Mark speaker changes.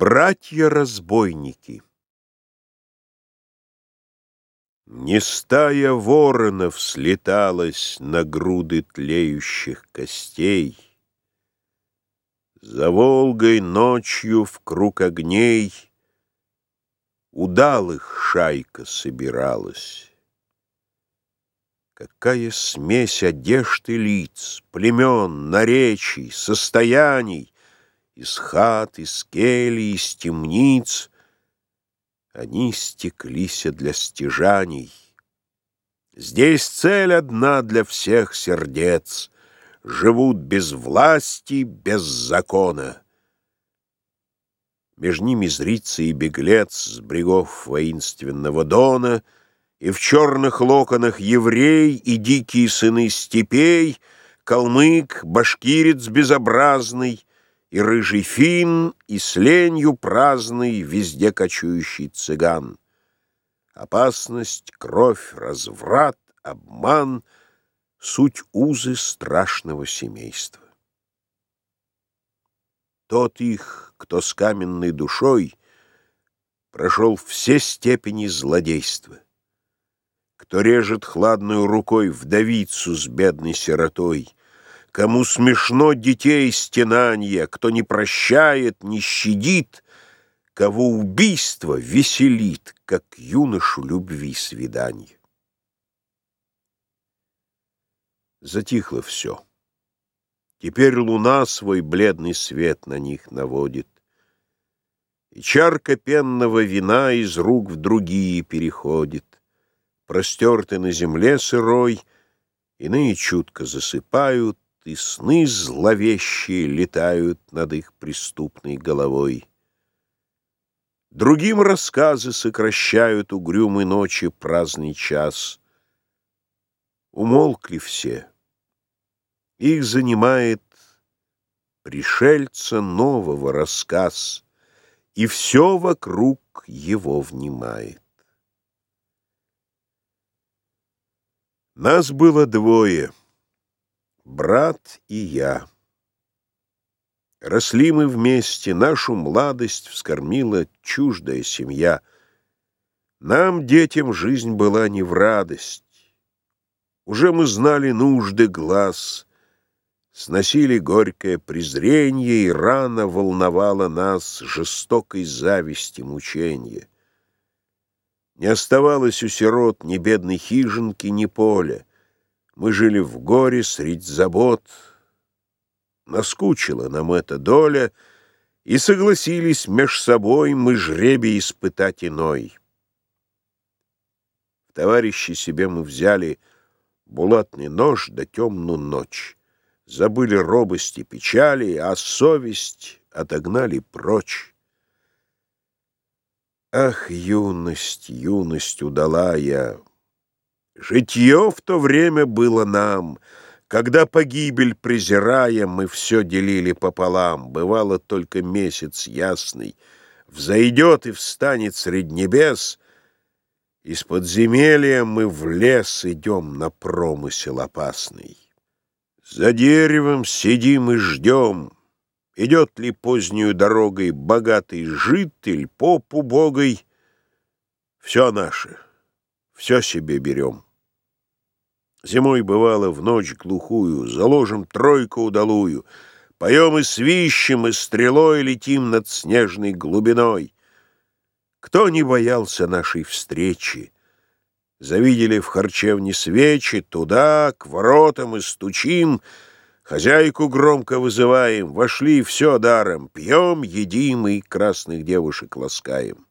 Speaker 1: Братья-разбойники Не стая воронов слеталась на груды тлеющих костей. За Волгой ночью в круг огней Удалых шайка собиралась. Какая смесь одежд и лиц, племен, наречий, состояний, Из хат, из келий, из темниц Они стеклись для стяжаний. Здесь цель одна для всех сердец — Живут без власти, без закона. Меж ними зрится и беглец с брегов воинственного дона, И в черных локонах еврей и дикие сыны степей, Калмык, башкирец безобразный, И рыжий фин, и с ленью праздный Везде кочующий цыган. Опасность, кровь, разврат, обман — Суть узы страшного семейства. Тот их, кто с каменной душой Прошел все степени злодейства, Кто режет хладную рукой Вдовицу с бедной сиротой, Кому смешно детей стенанье, Кто не прощает, не щадит, Кого убийство веселит, Как юношу любви свиданье. Затихло все. Теперь луна свой бледный свет на них наводит. И чарка пенного вина из рук в другие переходит. Простерты на земле сырой, иные чутко засыпают, И сны зловещие летают над их преступной головой. Другим рассказы сокращают угрюмой ночи праздный час. Умолкли все. Их занимает пришельца нового рассказ, И все вокруг его внимает. Нас было двое, брат и я. Росли мы вместе, нашу младость вскормила чуждая семья. Нам, детям, жизнь была не в радость. Уже мы знали нужды глаз — Сносили горькое презренье, И рано волновало нас Жестокой зависти мученье. Не оставалось у сирот Ни бедной хижинки, ни поля. Мы жили в горе средь забот. Наскучила нам эта доля, И согласились меж собой Мы жребий испытать иной. В товарищи себе мы взяли Булатный нож да темную ночь забыли робости, печали, а совесть отогнали прочь. Ах, юность, юность удала я! Житье в то время было нам, Когда погибель презирая, Мы все делили пополам. Бывало только месяц ясный, Взойдет и встанет средь небес, Из подземелья мы в лес идем на промысел опасный. За деревом сидим и ждем, Идет ли позднюю дорогой Богатый житель, поп убогой. Все наше, все себе берем. Зимой бывало в ночь глухую Заложим тройку удалую, Поем и свищем, и стрелой Летим над снежной глубиной. Кто не боялся нашей встречи, Завидели в харчевне свечи, туда, к воротам и стучим, Хозяйку громко вызываем, вошли все даром, Пьем, едим и красных девушек ласкаем.